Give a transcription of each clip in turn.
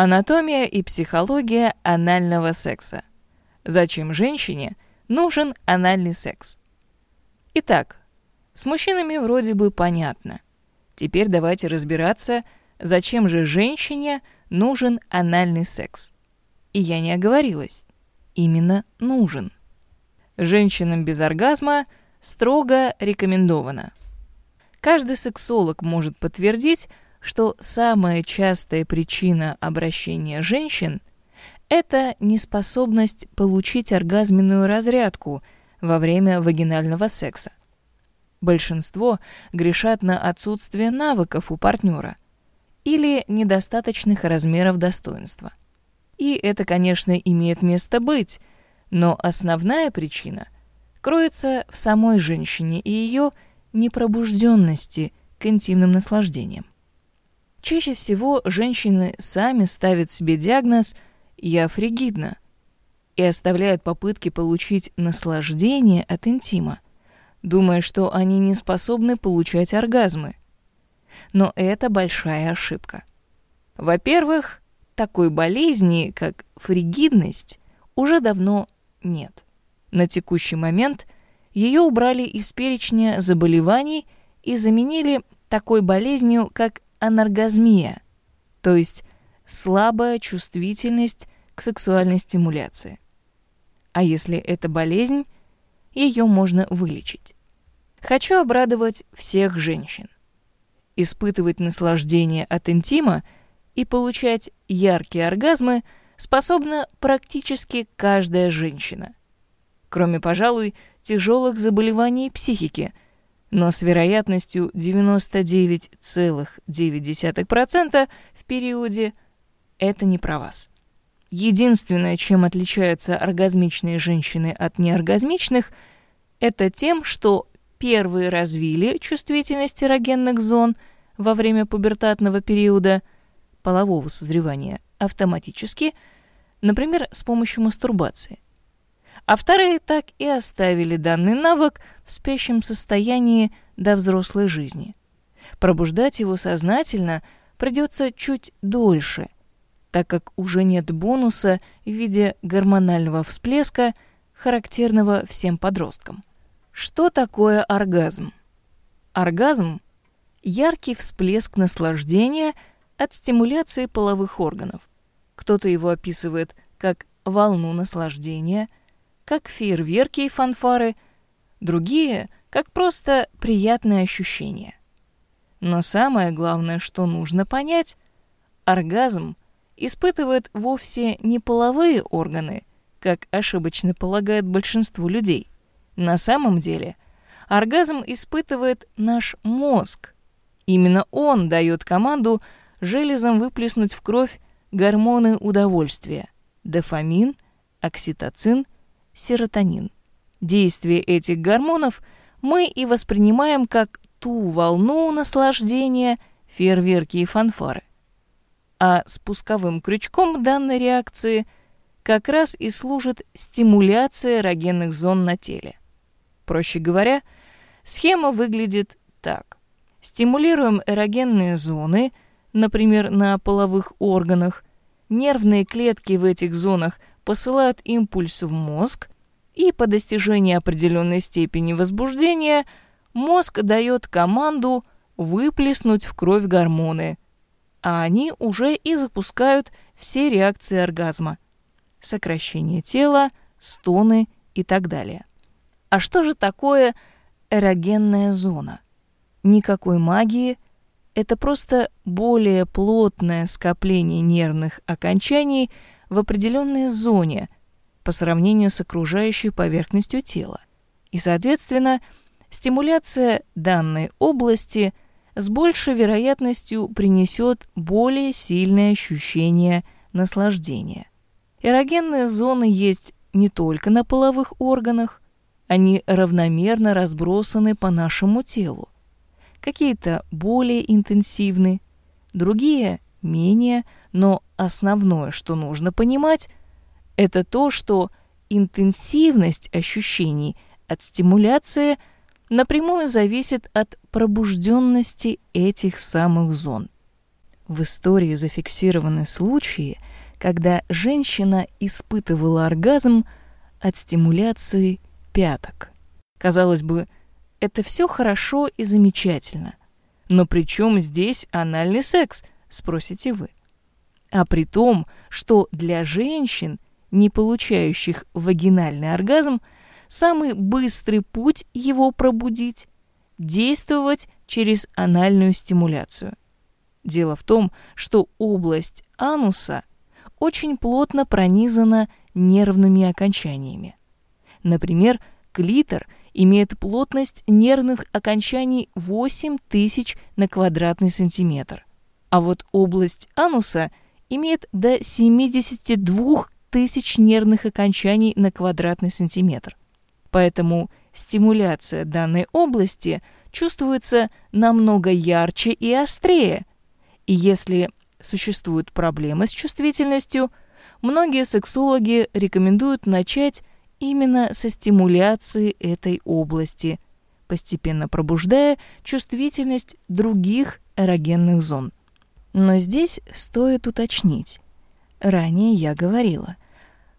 Анатомия и психология анального секса. Зачем женщине нужен анальный секс? Итак, с мужчинами вроде бы понятно. Теперь давайте разбираться, зачем же женщине нужен анальный секс. И я не оговорилась. Именно нужен. Женщинам без оргазма строго рекомендовано. Каждый сексолог может подтвердить, что самая частая причина обращения женщин – это неспособность получить оргазменную разрядку во время вагинального секса. Большинство грешат на отсутствие навыков у партнера или недостаточных размеров достоинства. И это, конечно, имеет место быть, но основная причина кроется в самой женщине и ее непробужденности к интимным наслаждениям. Чаще всего женщины сами ставят себе диагноз «я фригидна» и оставляют попытки получить наслаждение от интима, думая, что они не способны получать оргазмы. Но это большая ошибка. Во-первых, такой болезни, как фригидность, уже давно нет. На текущий момент ее убрали из перечня заболеваний и заменили такой болезнью, как анаргазмия, то есть слабая чувствительность к сексуальной стимуляции. А если это болезнь, ее можно вылечить. Хочу обрадовать всех женщин. Испытывать наслаждение от интима и получать яркие оргазмы способна практически каждая женщина. Кроме, пожалуй, тяжелых заболеваний психики – но с вероятностью 99,9% в периоде это не про вас. Единственное, чем отличаются оргазмичные женщины от неоргазмичных, это тем, что первые развили чувствительность эрогенных зон во время пубертатного периода полового созревания автоматически, например, с помощью мастурбации а вторые так и оставили данный навык в спящем состоянии до взрослой жизни. Пробуждать его сознательно придется чуть дольше, так как уже нет бонуса в виде гормонального всплеска, характерного всем подросткам. Что такое оргазм? Оргазм – яркий всплеск наслаждения от стимуляции половых органов. Кто-то его описывает как волну наслаждения – как фейерверки и фанфары, другие — как просто приятные ощущения. Но самое главное, что нужно понять — оргазм испытывает вовсе не половые органы, как ошибочно полагает большинство людей. На самом деле оргазм испытывает наш мозг. Именно он дает команду железам выплеснуть в кровь гормоны удовольствия – дофамин, окситоцин – серотонин. Действие этих гормонов мы и воспринимаем как ту волну наслаждения, фейерверки и фанфары. А спусковым крючком данной реакции как раз и служит стимуляция эрогенных зон на теле. Проще говоря, схема выглядит так. Стимулируем эрогенные зоны, например, на половых органах, нервные клетки в этих зонах посылают импульс в мозг, и по достижении определенной степени возбуждения мозг дает команду выплеснуть в кровь гормоны, а они уже и запускают все реакции оргазма. Сокращение тела, стоны и так далее. А что же такое эрогенная зона? Никакой магии, это просто более плотное скопление нервных окончаний – в определенной зоне по сравнению с окружающей поверхностью тела. И, соответственно, стимуляция данной области с большей вероятностью принесет более сильное ощущение наслаждения. Эрогенные зоны есть не только на половых органах, они равномерно разбросаны по нашему телу. Какие-то более интенсивны, другие менее, но основное, что нужно понимать, это то, что интенсивность ощущений от стимуляции напрямую зависит от пробужденности этих самых зон. В истории зафиксированы случаи, когда женщина испытывала оргазм от стимуляции пяток. Казалось бы, это все хорошо и замечательно. Но при чем здесь анальный секс, спросите вы? А при том, что для женщин, не получающих вагинальный оргазм, самый быстрый путь его пробудить – действовать через анальную стимуляцию. Дело в том, что область ануса очень плотно пронизана нервными окончаниями. Например, клитор имеет плотность нервных окончаний 8000 на квадратный сантиметр, а вот область ануса имеет до 72 тысяч нервных окончаний на квадратный сантиметр. Поэтому стимуляция данной области чувствуется намного ярче и острее. И если существуют проблемы с чувствительностью, многие сексологи рекомендуют начать именно со стимуляции этой области, постепенно пробуждая чувствительность других эрогенных зон. Но здесь стоит уточнить. Ранее я говорила,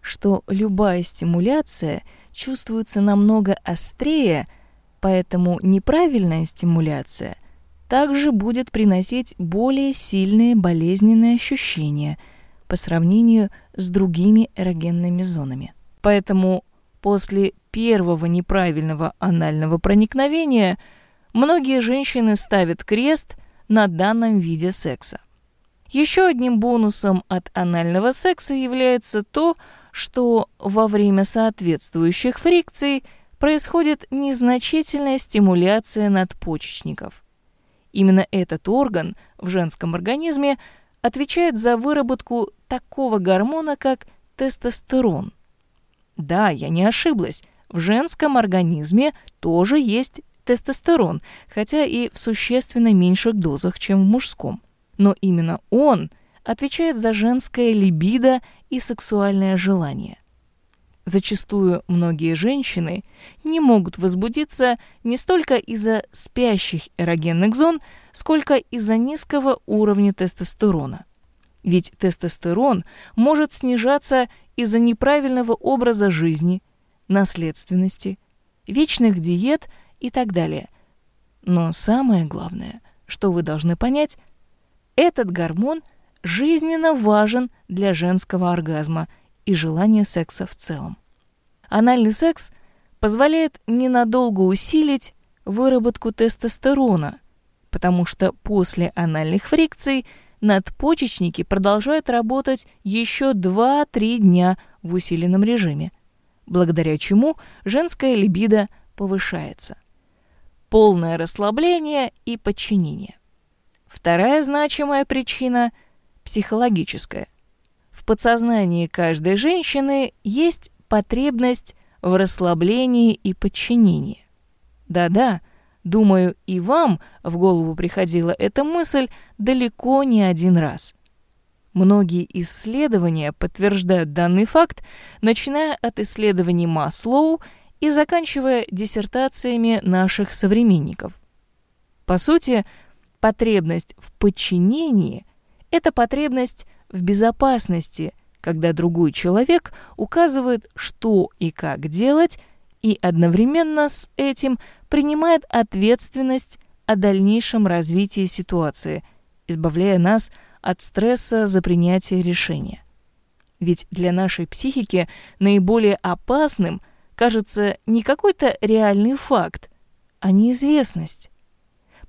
что любая стимуляция чувствуется намного острее, поэтому неправильная стимуляция также будет приносить более сильные болезненные ощущения по сравнению с другими эрогенными зонами. Поэтому после первого неправильного анального проникновения многие женщины ставят крест на данном виде секса. Еще одним бонусом от анального секса является то, что во время соответствующих фрикций происходит незначительная стимуляция надпочечников. Именно этот орган в женском организме отвечает за выработку такого гормона, как тестостерон. Да, я не ошиблась, в женском организме тоже есть тестостерон, хотя и в существенно меньших дозах, чем в мужском но именно он отвечает за женское либидо и сексуальное желание. Зачастую многие женщины не могут возбудиться не столько из-за спящих эрогенных зон, сколько из-за низкого уровня тестостерона. Ведь тестостерон может снижаться из-за неправильного образа жизни, наследственности, вечных диет и так далее. Но самое главное, что вы должны понять, этот гормон жизненно важен для женского оргазма и желания секса в целом. Анальный секс позволяет ненадолго усилить выработку тестостерона, потому что после анальных фрикций надпочечники продолжают работать еще 2-3 дня в усиленном режиме, благодаря чему женская либидо повышается. Полное расслабление и подчинение. Вторая значимая причина – психологическая. В подсознании каждой женщины есть потребность в расслаблении и подчинении. Да-да, думаю, и вам в голову приходила эта мысль далеко не один раз. Многие исследования подтверждают данный факт, начиная от исследований Маслоу и заканчивая диссертациями наших современников. По сути, Потребность в подчинении – это потребность в безопасности, когда другой человек указывает, что и как делать, и одновременно с этим принимает ответственность о дальнейшем развитии ситуации, избавляя нас от стресса за принятие решения. Ведь для нашей психики наиболее опасным кажется не какой-то реальный факт, а неизвестность.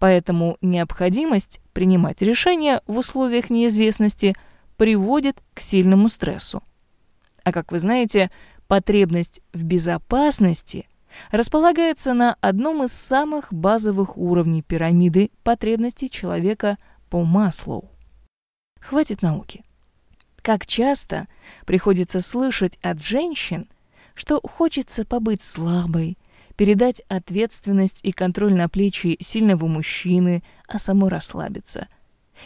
Поэтому необходимость принимать решения в условиях неизвестности приводит к сильному стрессу. А как вы знаете, потребность в безопасности располагается на одном из самых базовых уровней пирамиды потребностей человека по Маслоу. Хватит науки. Как часто приходится слышать от женщин, что хочется побыть слабой, передать ответственность и контроль на плечи сильного мужчины, а самой расслабиться.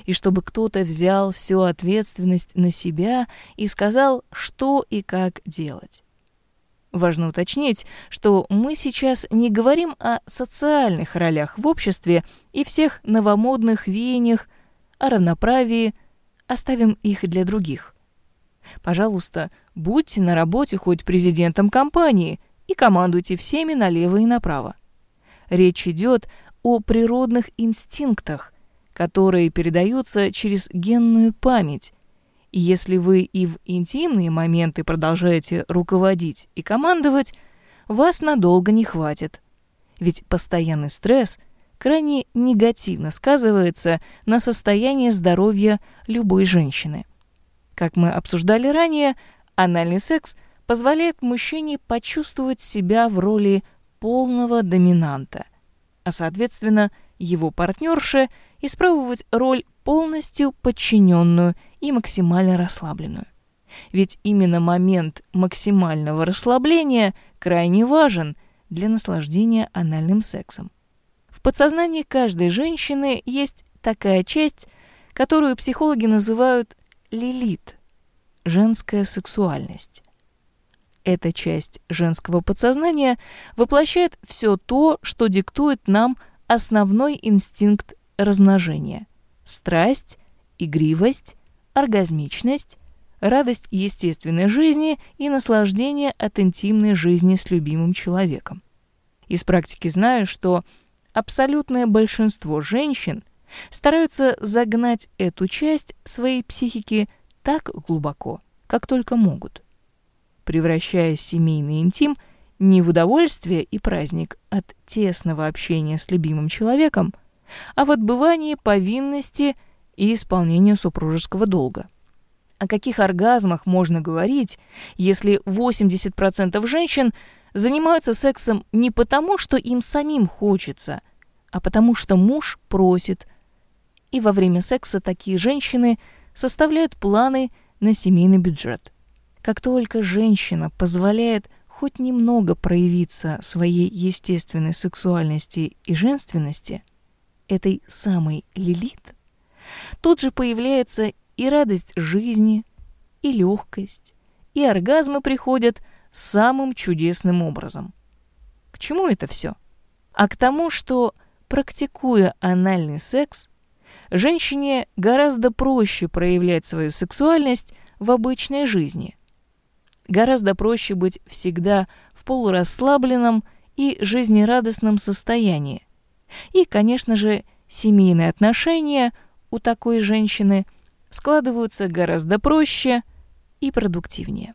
И чтобы кто-то взял всю ответственность на себя и сказал, что и как делать. Важно уточнить, что мы сейчас не говорим о социальных ролях в обществе и всех новомодных веяниях, о равноправии, оставим их для других. Пожалуйста, будьте на работе хоть президентом компании и командуйте всеми налево и направо. Речь идет о природных инстинктах, которые передаются через генную память. И если вы и в интимные моменты продолжаете руководить и командовать, вас надолго не хватит. Ведь постоянный стресс крайне негативно сказывается на состоянии здоровья любой женщины. Как мы обсуждали ранее, анальный секс позволяет мужчине почувствовать себя в роли полного доминанта, а соответственно его партнерше испробовать роль полностью подчиненную и максимально расслабленную. Ведь именно момент максимального расслабления крайне важен для наслаждения анальным сексом. В подсознании каждой женщины есть такая часть, которую психологи называют лилит – женская сексуальность. Эта часть женского подсознания воплощает все то, что диктует нам основной инстинкт размножения – страсть, игривость, оргазмичность, радость естественной жизни и наслаждение от интимной жизни с любимым человеком. Из практики знаю, что абсолютное большинство женщин стараются загнать эту часть своей психики так глубоко, как только могут, превращая семейный интим не в удовольствие и праздник от тесного общения с любимым человеком, а в отбывании повинности и исполнению супружеского долга. О каких оргазмах можно говорить, если 80% женщин занимаются сексом не потому, что им самим хочется, а потому что муж просит – и во время секса такие женщины составляют планы на семейный бюджет. Как только женщина позволяет хоть немного проявиться своей естественной сексуальности и женственности, этой самой Лилит, тут же появляется и радость жизни, и легкость, и оргазмы приходят самым чудесным образом. К чему это все? А к тому, что, практикуя анальный секс, женщине гораздо проще проявлять свою сексуальность в обычной жизни. Гораздо проще быть всегда в полурасслабленном и жизнерадостном состоянии. И, конечно же, семейные отношения у такой женщины складываются гораздо проще и продуктивнее.